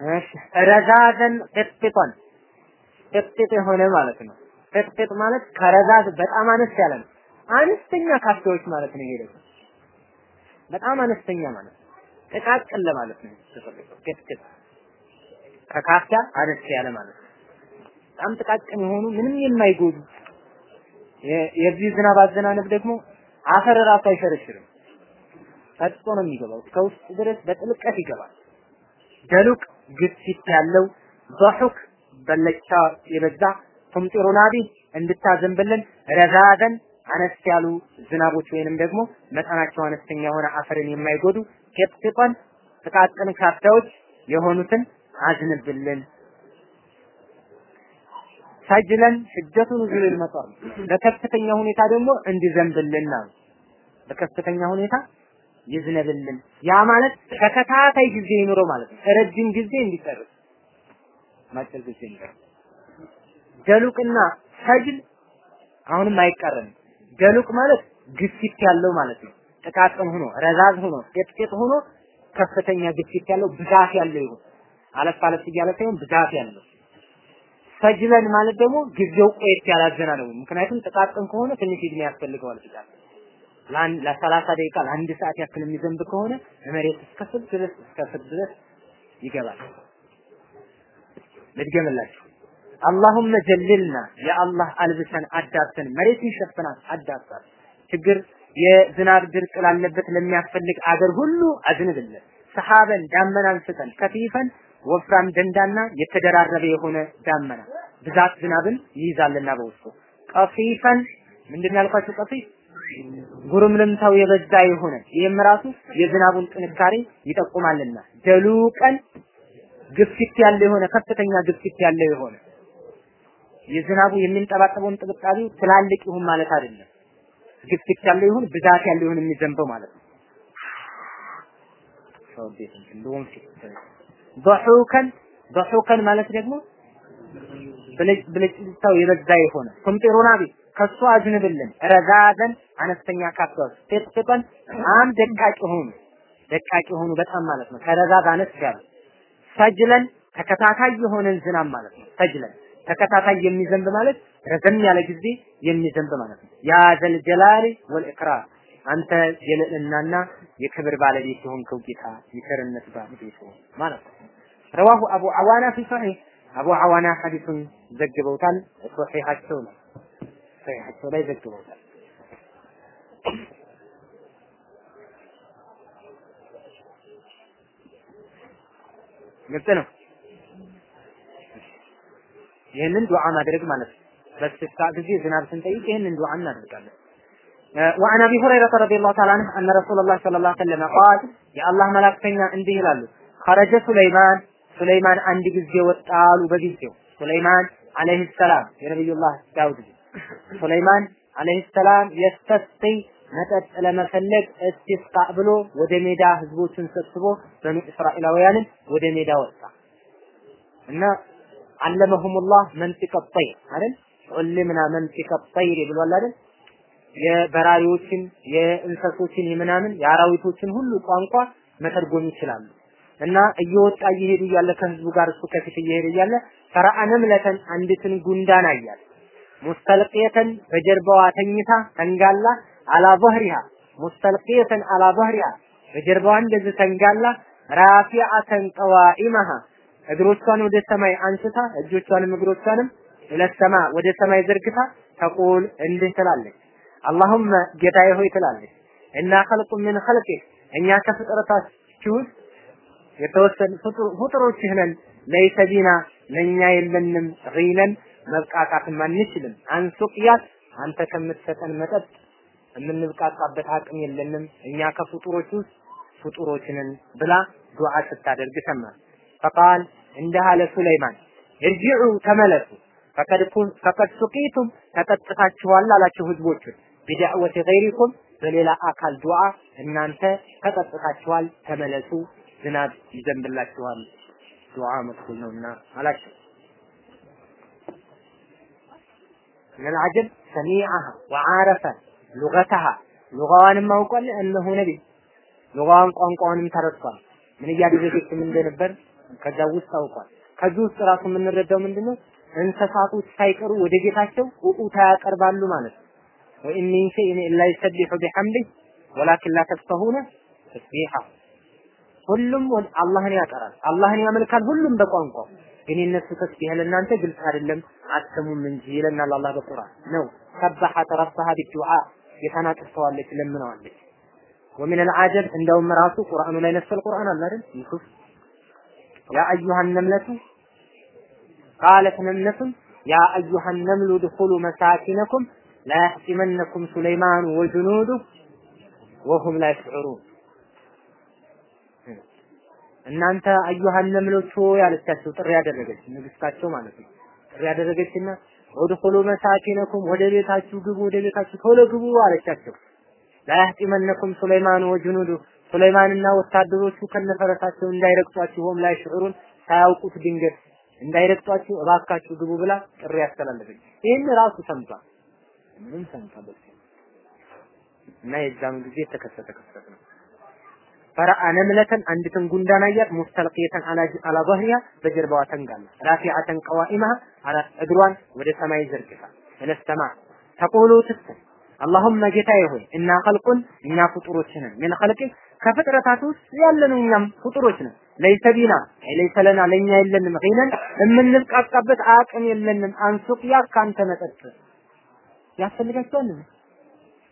እሺ ረዛዘን ቅጥቅጦን ቅጥቅጥ የሆነ ማለት ነው። ቅጥቅጥ ማለት ከረዛዝ በጣም አነስ ያለ ነው። አነስተኛ ካፌዎች ማለት ነው። ይሄ ደግሞ በጣም አነስተኛ ማለት ጥቃቅን ለማለት ነው ተፈልገው ግጥግጥ ከካፍ ጋር አነስ ያለ ማለት ነው። በጣም ጥቃቅን የሆኑ ምንም የማይጎዱ የዚህ ዝናብ አዘናነብ ደግሞ አፈር ራሱ አይሸረሽርም። ፈጥጦ ነው የሚገባው እስከ ድረስ በጥልቀት ይገባል። ደሉቅ ግፊት ያለው በሑክ በለቻ የበዛ ቱምጢሩ ናቢ እንድታዘንብልን ረዛዘን አነስ ያሉ ዝናቦች ወይንም ደግሞ መጠናቸው አነስተኛ የሆነ አፈርን የማይጎዱ ቄጥቅጠን ጥቃቅን ካፊያዎች የሆኑትን አዝንብልን። ሰጅለን ሽደቱ ኑዙል መጠር በከፍተኛ ሁኔታ ደግሞ እንዲዘንብልን ነው። በከፍተኛ ሁኔታ ይዝነብልን። ያ ማለት ተከታታይ ጊዜ ይኑረው ማለት ነው። ረጅም ጊዜ እንዲጨርስ ማጭር ጊዜ እንዲጨርስ ደሉቅና ሰጅል አሁንም አይቀርም። ደሉቅ ማለት ግፊት ያለው ማለት ነው። ጥቃቅን ሆኖ ረዛዝ ሆኖ ጤጥጤጥ ሆኖ ከፍተኛ ግፊት ያለው ብዛት ያለው ይሁን አለፍ አለፍ እያለ ሳይሆን ብዛት ያለው ሰጅለን ማለት ደግሞ ጊዜው ቆየት ያላዘና ነው። ምክንያቱም ጥቃቅን ከሆነ ትንሽ እድሜ ያስፈልገዋል ብዛት ለአንድ ለሰላሳ ደቂቃ ለአንድ ሰዓት ያክል የሚዘንብ ከሆነ መሬት እስከ ስር ድረስ እስከ ስር ድረስ ይገባል። ልድገምላችሁ። አላሁመ ጀልልና የአላህ አልብሰን አዳብሰን መሬትን ሸፍናት አዳብሳት ችግር የዝናብ ድርቅ ላለበት ለሚያስፈልግ አገር ሁሉ አዝንብልን። ሰሐበን ዳመናን ስጠን፣ ከፊፈን ወፍራም ደንዳና የተደራረበ የሆነ ዳመና ብዛት ዝናብን ይይዛልና በውስጡ ቀፊፈን ምንድን ያልኳቸው ቀፊፍ ጉርምርምታው የበዛ የሆነ ይህም ራሱ የዝናቡን ጥንካሬ ይጠቁማልና ደሉቀን ግፊት ያለው የሆነ ከፍተኛ ግፊት ያለው የሆነ የዝናቡ የሚንጠባጠበውን ጥብጣቢው ትላልቅ ይሁን ማለት አይደለም። ግፍግፍ ያለው ይሁን ብዛት ያለው ይሁን የሚዘንበው ማለት ነው። ሰው ቤት ማለት ደግሞ ብልጭታው የበዛ የሆነ ኩምጢሩና ቢ ከሱ አዝንብልን ረዛዘን አነስተኛ ካፍቷል ጥጥጥን አም ደቃቂ ሆኑ ደቃቂ ሆኑ በጣም ማለት ነው። ከረዛዝ አነስ ያለ ሰጅለን ተከታታይ የሆነን ዝናብ ማለት ነው። ሰጅለን ተከታታይ የሚዘንብ ማለት ረዘም ያለ ጊዜ የሚዘንብ ማለት ነው። ያ ዘል ጀላሊ ወልኢክራም አንተ የልዕልናና የክብር ባለቤት የሆንከው ጌታ የቸርነት ባለቤት ማለት ነው። ረዋሁ አቡ አዋና ፊ ሶሒህ አቡ አዋና ሐዲሱን ዘግበውታል። ሶሒሃቸው ነው ሶሒሃቸው ላይ ዘግበውታል። ግልጽ ነው። ይህንን ዱዓ ማድረግ ማለት ነው። በስታ ጊዜ ዝናብ ስንጠይቅ ይህንን ዱዓ እናደርጋለን። وعن ابي هريره رضي الله تعالى عنه ان رسول الله صلى الله عليه وسلم قال يا الله መላእክተኛ እንዲህ ይላሉ خرج سليمان ሱለይማን አንድ ጊዜ ወጣሉ በጊዜው ሱለይማን አለይሂ ሰላም የነብዩላህ ዳውድ ሱለይማን አለይሂ ሰላም የስተስቂ መጠጥ ለመፈለግ እስቲስቃ ብሎ ወደ ሜዳ ህዝቦችን ሰብስቦ በኑ እስራኤላውያንን ወደ ሜዳ ወጣ እና አለመሁሙላህ መንጢቀ ጠይር አይደል ዑልምና መንጢቀ ጠይር ብሏል አይደል? የበራሪዎችን የእንሰሶችን የምናምን የአራዊቶችን ሁሉ ቋንቋ መተርጎም ይችላሉ። እና እየወጣ እየሄዱ እያለ ከህዝቡ ጋር እሱ ከፊት እየሄደ እያለ ፈራአንም ለተን አንዲትን ጉንዳን አያል ሙስተልቅየተን በጀርባዋ ተኝታ ተንጋላ አላ ባህሪሃ ሙስተልቅየተን አላ ባህሪሃ በጀርባዋ እንደዚህ ተንጋላ ራፊዓተን ቀዋኢመሃ እግሮቿን ወደ ሰማይ አንስታ እጆቿንም እግሮቿንም ለሰማ ወደ ሰማይ ዘርግታ ተቁል እንዲህ ትላለች። አላሁመ ጌታዬ ሆይ ትላለች። እና ኸልቁ ምን ኸልቅህ እኛ ከፍጥረታችሁ ውስጥ የተወሰኑ ፍጡሮችህ ነን። ለይሰ ቢና ለእኛ የለንም ጊነን መብቃቃትም አንችልም። አንሱቅያት አንተ ከምትሰጠን መጠጥ የምንብቃቃበት አቅም የለንም። እኛ ከፍጡሮች ውስጥ ፍጡሮች ብላ ዱዓ ስታደርግ ሰማን ፈቃል እንደ አለ ሱለይማን ተመለሱ ፈቀድ ሱቂቱም ተጠጥታችኋል አላቸው ህዝቦቹን ቢዳዕወት ገይሪኩም በሌላ አካል ዱዓ እናንተ ተጠጥታችኋል ተመለሱ ዝናብ ይዘንብላችኋል ዱዓ መጥኩል ነውና አላቸው من العجب سميعها وعارف لغتها ሉጋዋንም አውቋል እነሆ ነቢይ ሉጋዋን ቋንቋውንም ተረድቷል ምን እያደረገች ምን እንደነበር ከዛ ውስጥ አውቋል ከዚህ ውስጥ ራሱ የምንረዳው ምንድነው እንስሳቶች ሳይቀሩ ወደ ጌታቸው ኡኡታ ያቀርባሉ ማለት ነው። ወኢን ሸይኢን ኢላ ይሰቢሑ ቢሐምዲህ ወላኪን ላ ተፍቀሁነ ተስቢሐ ሁሉም አላህን ያቀራል፣ አላህን ያመልካል። ሁሉም በቋንቋው ግን የነሱ ተስቢህ ለእናንተ ግልጽ አይደለም አትሰሙም እንጂ ይለናል አላህ በቁርአን ነው። ሰበሐት ረብሃ ቢዱዓ ጌታን አቅርተዋለች፣ ለምነዋለች። ወሚን አልዓጀብ እንደውም ራሱ ቁርአኑ ላይ ነፍሰል ቁርአን አለ አይደል ዩሱፍ ያ አዩሃ ነምለቱ ቃለት ነምነቱም ያ አዩሃ ነምሉ ድኹሉ መሳኪነኩም ላያሕጢመነኩም ሱለይማኑ ወጅኑዱ ወሁም ላ ይሽዑሩን እናንተ አዩሃ ነምሎች ሆይ ጥሪ ያደረገች ንግስታቸው ማለት ነው። ጥሪ ያደረገችና ወድኹሉ መሳኪነኩም ወደ ቤታችሁ ግቡ፣ ወደ ቤታችሁ ቶሎ ግቡ አለቻቸው። ላያህጢመነኩም ሱለይማን ወጅኑዱ ሱለይማንና ወታደሮቹ ከነፈረሳቸው እንዳይረግጧችሁ ሆም ላይ ሽዑሩን ሳያውቁት ድንገት እንዳይረግጧችሁ እባካችሁ ግቡ ብላ ጥሪ ያስተላለፈች። ይህን ራሱ ሰምቷል፣ ምንም ሰምቷል እና የዛን ጊዜ ተከሰተ ክስተት ነው። ፈረአ ነምለተን አንዲትን ጉንዳን አያት ሙስተልቂየተን አላ ባህሪያ በጀርባዋ ተንጋላ ራፊዓተን ቀዋኢመሃ አራት እግሯን ወደ ሰማይ ዘርግታ እለሰማ ተቆሎ ትስተን አላሁመ ጌታዬ ሆይ እና ኸልቁን እኛ ፍጡሮች ነን። ምን ኸልቅ ከፍጥረታት ውስጥ ያለነው እኛም ፍጡሮች ነን። ለይሰ ቢና ለይሰ ለና ለእኛ የለንም ጊነን የምንብቃቃበት አቅም የለንም። አንሱቅያ ካንተ መጠጥ። ያስፈልጋቸዋል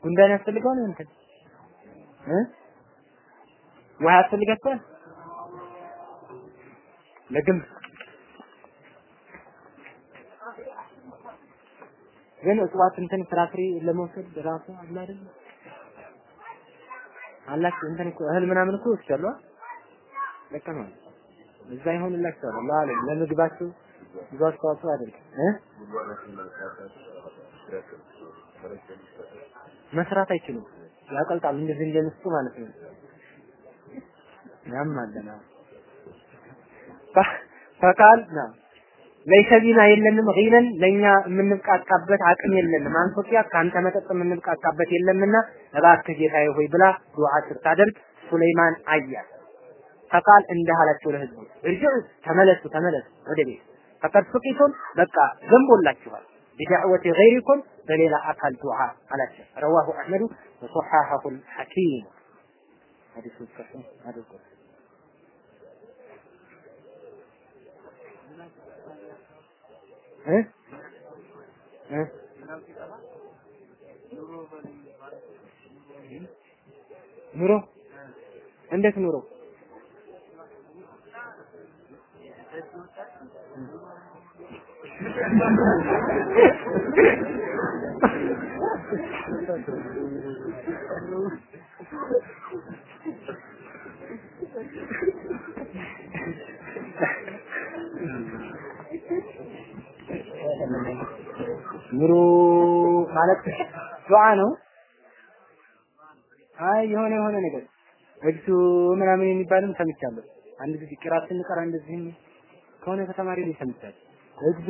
ጉንዳን ያስፈልገዋል? እንትን ውሃ ያስፈልጋቸዋል ለግንብ ግን እጽዋት እንትን ፍራፍሬ ለመውሰድ ራሱ አለ አይደል? አላችሁ? እንትን እኮ እህል ምናምን እኮ ይወስዳሉ ለቀ ነው። እዛ ይሆንላቸዋል አላህ ለምግባቸው ብዙ አስተዋጽኦ አድርግ መስራት አይችሉም። ያቀልጣሉ እንደዚህ እንደምስጡ ማለት ነው። ያም አለና ፈቃል ና ለይሰ ቢና የለንም ጊነን ለኛ የምንብቃቃበት አቅም የለንም። አንሶኪያ ከአንተ መጠጥ የምንብቃቃበት የለምና እባክህ ጌታዬ ሆይ ብላ ዱዓ ስታደርግ ሱለይማን አያት። ፈቃል እንዲህ ለህዝቡ እርጅዑ ተመለሱ ተመለሱ ወደ ቤት ፈቀድ ሱቂቱም በቃ ዘንቦላችኋል ቢዳዕወቲ ገይሪኩም በሌላ አካል ዱዓ አላቸው። ረዋሁ አሕመዱ ወሶሐሐሁ ልሐኪም ሐዲሱ እ ኑሮ እንዴት ኑሮ ኑሮ ማለት ዱዓ ነው። አይ የሆነ የሆነ ነገር እግሱ ምናምን የሚባልም ሰምቻለሁ። አንድ ጊዜ ቅራት ስንቀራ እንደዚህ ከሆነ ከተማሪ ላይ ሰምቻለሁ። እግዞ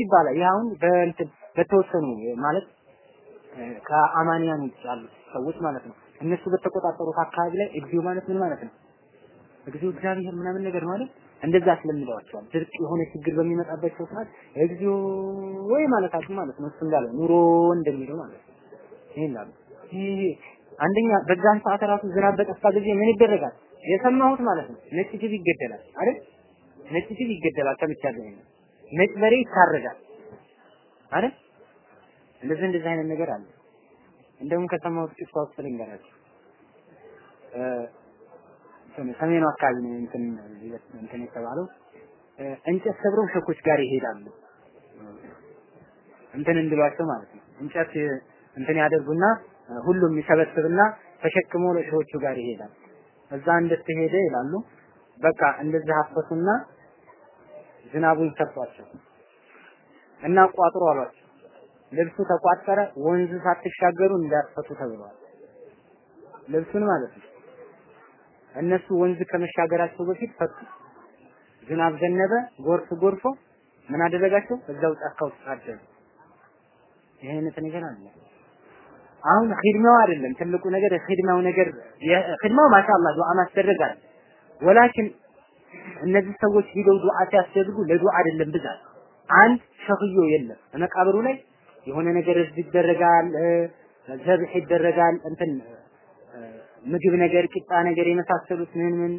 ይባላል። ይህ አሁን በእንትን በተወሰኑ ማለት ከአማንያን ውጭ ያሉ ሰዎች ማለት ነው። እነሱ በተቆጣጠሩት አካባቢ ላይ እግዚኦ ማለት ምን ማለት ነው? እግዚኦ እግዚአብሔር ምናምን ነገር ማለት እንደዛ ስለሚለዋቸዋል። ድርቅ የሆነ ችግር በሚመጣባቸው ሰዓት እግዚኦ ወይ ማለታችሁ ማለት ነው። እሱ እንዳለው ኑሮ እንደሚለው ማለት ነው። ይሄን አሉ። ይሄ አንደኛ በዛን ሰዓት ራሱ ዝናብ በጠፋ ጊዜ ምን ይደረጋል? የሰማሁት ማለት ነው። ነጭ ጅብ ይገደላል አይደል? ነጭ ጅብ ይገደላል ሰምቻለሁ። ነጭ በሬ ይታረዳል አይደል? እንደዚህ እንደዚህ አይነት ነገር አለ። እንደውም ከሰማሁት ጭፍታ ውስጥ ልንገራችሁ። ሰሜኑ አካባቢ ነው እንትን እንትን የተባለው እንጨት ሰብረው ሸኮች ጋር ይሄዳሉ። እንትን እንድሏቸው ማለት ነው። እንጨት እንትን ያደርጉና ሁሉም ይሰበስብና ተሸክሞ ለሸዎቹ ጋር ይሄዳል። እዛ እንደተሄደ ይላሉ። በቃ እንደዚህ አፈሱና ዝናቡን ሰጧቸው እና ቋጥሮ አሏቸው። ልብሱ ተቋጠረ፣ ወንዝ ሳትሻገሩ እንዳትፈቱ ተብለዋል። ልብሱን ማለት ነው። እነሱ ወንዝ ከመሻገራቸው በፊት ፈቱ። ዝናብ ዘነበ፣ ጎርፍ ጎርፎ ምን አደረጋቸው? እዛው ጫካ ውስጥ አደሩ። ይሄ አይነት ነገር አለ። አሁን ኺድማው አይደለም ትልቁ ነገር ኺድማው ነገር ኺድማው ማሻአላህ ዱዓ ማስደረግ አለ። ወላኪን እነዚህ ሰዎች ሂደው ዱዓ ሲያስደርጉ ለዱዓ አይደለም ብዛት። አንድ ሸኽዮ የለም በመቃብሩ ላይ የሆነ ነገር ይደረጋል፣ ዘብሕ ይደረጋል፣ እንትን ምግብ ነገር ቂጣ ነገር የመሳሰሉት ምን ምን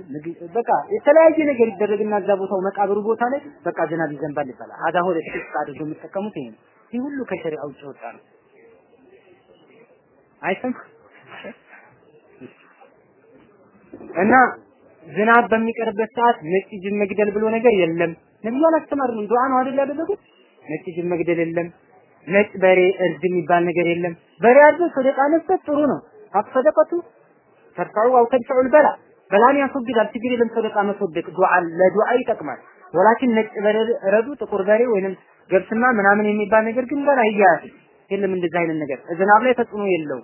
በቃ የተለያየ ነገር ይደረግና እዛ ቦታው መቃብሩ ቦታ ላይ በቃ ዝናብ ይዘንባል ይባላል። አዳ ሆደ ትክክል አድርገው የሚጠቀሙት ይሄ ነው። ይህ ሁሉ ከሸሪዓ ውጭ ወጣ ነው። አይሰም እና ዝናብ በሚቀርበት ሰዓት ነጭ ጅብ መግደል ብሎ ነገር የለም። ነብዩ አላስተማሩንም። ዱዓ ነው አይደል ያደረጉት? ነጭ ጅብ መግደል የለም። ነጭ በሬ እርድ የሚባል ነገር የለም። በሬ አርዶ ሰደቃ መስጠት ጥሩ ነው። አፈደቀቱ ተርፈዑ አው ተድፈዑ በላ በላን ያስወግዳል። ችግር የለም። ሰደቃ መስወደቅ ዱዓ ለዱዓ ይጠቅማል። ወላኪን ነጭ በሬ ረዱ ጥቁር በሬ ወይንም ገብስማ ምናምን የሚባል ነገር ግን በላ ይያዝ የለም። እንደዚህ አይነት ነገር ዝናብ ላይ ተጽዕኖ የለው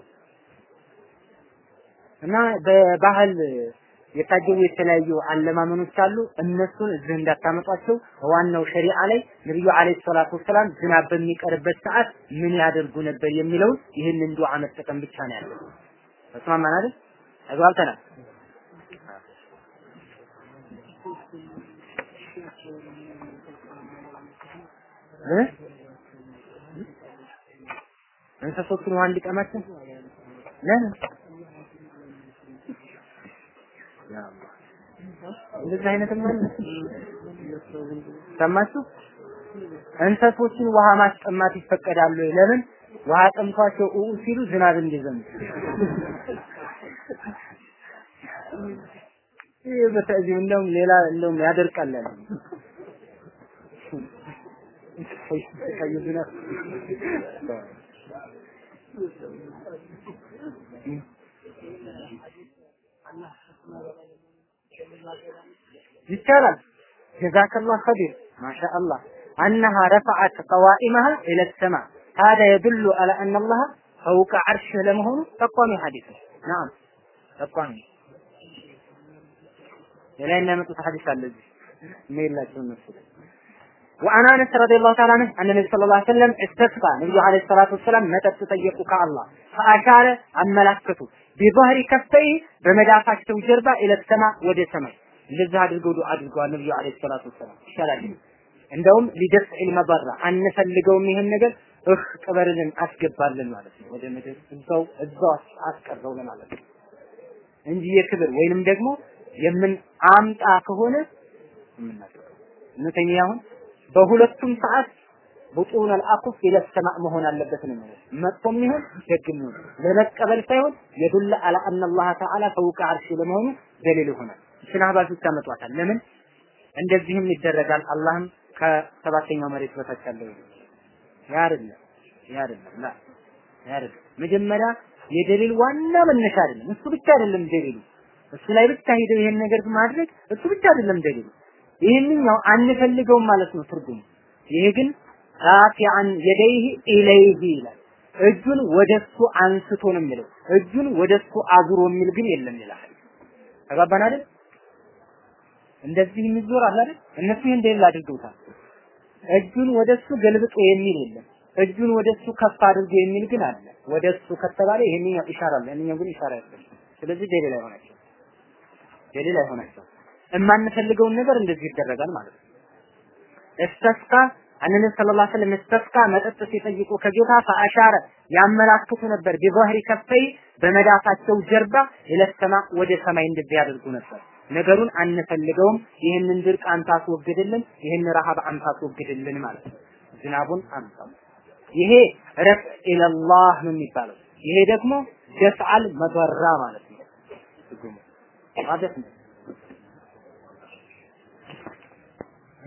እና በባህል የታጀቡ የተለያዩ አለማመኖች አሉ። እነሱን እዚህ እንዳታመጧቸው። ዋናው ሸሪዓ ላይ ነብዩ አለይሂ ሰላቱ ወሰላም ዝናብ በሚቀርበት ሰዓት ምን ያደርጉ ነበር የሚለውን ይህንን ዱዓ መጠቀም ብቻ ነው ያለው። ተስማማን አይደል? ተግባብተናል። እንስሶቹን ውሃ እንዲቀማቸው ለምን እንደዚህ አይነትም ሰማችሁ? እንስሶችን ውሃ ማስጠማት ይፈቀዳሉ። ለምን? ውሃ ጠምቷቸው ኡ ሲሉ ዝናብ እንዲዘንብ። ይህ በተዚህ እንደውም ሌላ እንደውም ያደርቃል አለ። ቀይ ዝናብ ይቻላል። ጀዛከላህ ኸቢር ማሻአላህ أنها رفعت قوائمها إلى السماء هذا يدل على أن الله فوق عرشه ለመሆኑ ጠቋሚ ሐዲስ ነው። نعم ጠቋሚ ሌላ የሚያመጡት ሐዲስ አለ እዚህ ሜላቸውን መሰለኝ وعن انس رضي الله تعالى عنه ان النبي صلى الله عليه وسلم استسقى النبي عليه الصلاه والسلام መጠጥ ጠየቁ ከአላህ فاشار አመላከቱ بظهر كفيه በመዳፋቸው ጀርባ الى السماء ወደ ሰማይ እንደዚህ አድርገው ዱዓ አድርገዋል ነብዩ አለይሂ ሰላቱ ወሰላም ይሻላል እንደውም ሊደፍዕ መበራ አንፈልገውም ይሄን ነገር እህ ቅበርልን አስገባልን ማለት ነው ወደ ምድር እዛው እዛው አስቀረው ለማለት ነው እንጂ የክብር ወይንም ደግሞ የምን አምጣ ከሆነ የምናደርገው። እውነተኛ በሁለቱም ሰዓት ቡጡን አልአቁፍ ኢለ ሰማዕ መሆን አለበት ነው ማለት መጥፎም ይሁን ደግም ይሁን። ለመቀበል ሳይሆን የዱለ አላ አላህ ተዓላ ፈውቀ አርሽ ለመሆኑ ደሊል ይሆናል። እችን አህባሾች ለምን? እንደዚህም ይደረጋል። አላህም ከሰባተኛው መሬት በታች ያለው ያ አይደለም ላ ያ መጀመሪያ የደሊል ዋና መነሻ አይደለም። እሱ ብቻ አይደለም ደሊሉ እሱ ላይ ብቻ ሄደው ይሄን ነገር ማድረግ እሱ ብቻ አይደለም ደሊሉ ይህንኛው አንፈልገውም ማለት ነው ትርጉሙ። ይሄ ግን ራፊዓን የደይህ ኢለይህ ይላል። እጁን ወደሱ አንስቶ ነው የሚለው። እጁን ወደሱ አዙሮ የሚል ግን የለም ይላል። ተጋባን አይደል? እንደዚህ የሚዞር አለ አይደል? እነሱ ይሄን እንደሌላ አድርገውታል። እጁን ወደሱ ገልብጦ የሚል የለም። እጁን ወደሱ ከፍ አድርጎ የሚል ግን አለ። ወደሱ ከተባለ ይሄንኛው ኢሻራ አለ፣ ያንኛው ግን ኢሻራ አይደለም። ስለዚህ ደሊል አይሆናቸው የሌላ ይሆናቸው የማንፈልገውን ነገር እንደዚህ ይደረጋል ማለት ነው። እስተስቃ አንነ ሰለላሁ ዐለይሂ ወሰለም እስተስቃ መጠጥ ሲጠይቁ ከጌታ ፈአሻረ ያመላክቱ ነበር ቢዘህሪ ከፈይ በመዳፋቸው ጀርባ ለሰማ ወደ ሰማይ እንደዚህ ያደርጉ ነበር። ነገሩን አንፈልገውም፣ ይህንን ድርቅ አንተ አስወግድልን፣ ይህን ረሃብ አንተ አስወግድልን ማለት ነው። ዝናቡን አንተ ይሄ ረፍ ኢለላህ ነው የሚባለው። ይሄ ደግሞ ደፍዓል መበራ ማለት ነው። ما تسمع